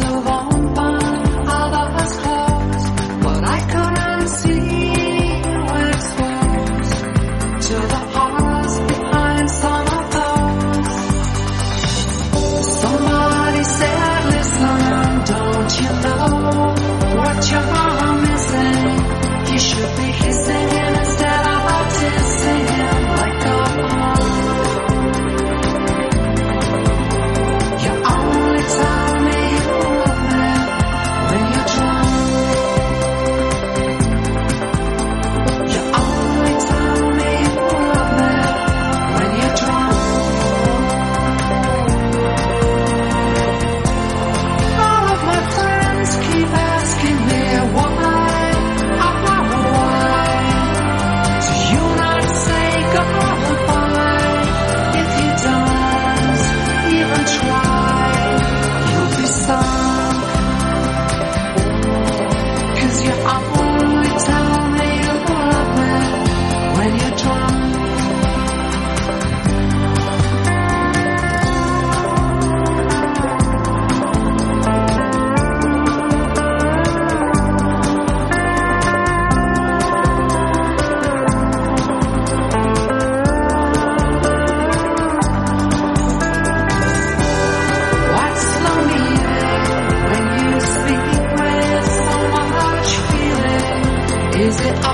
arms of iglesia a that I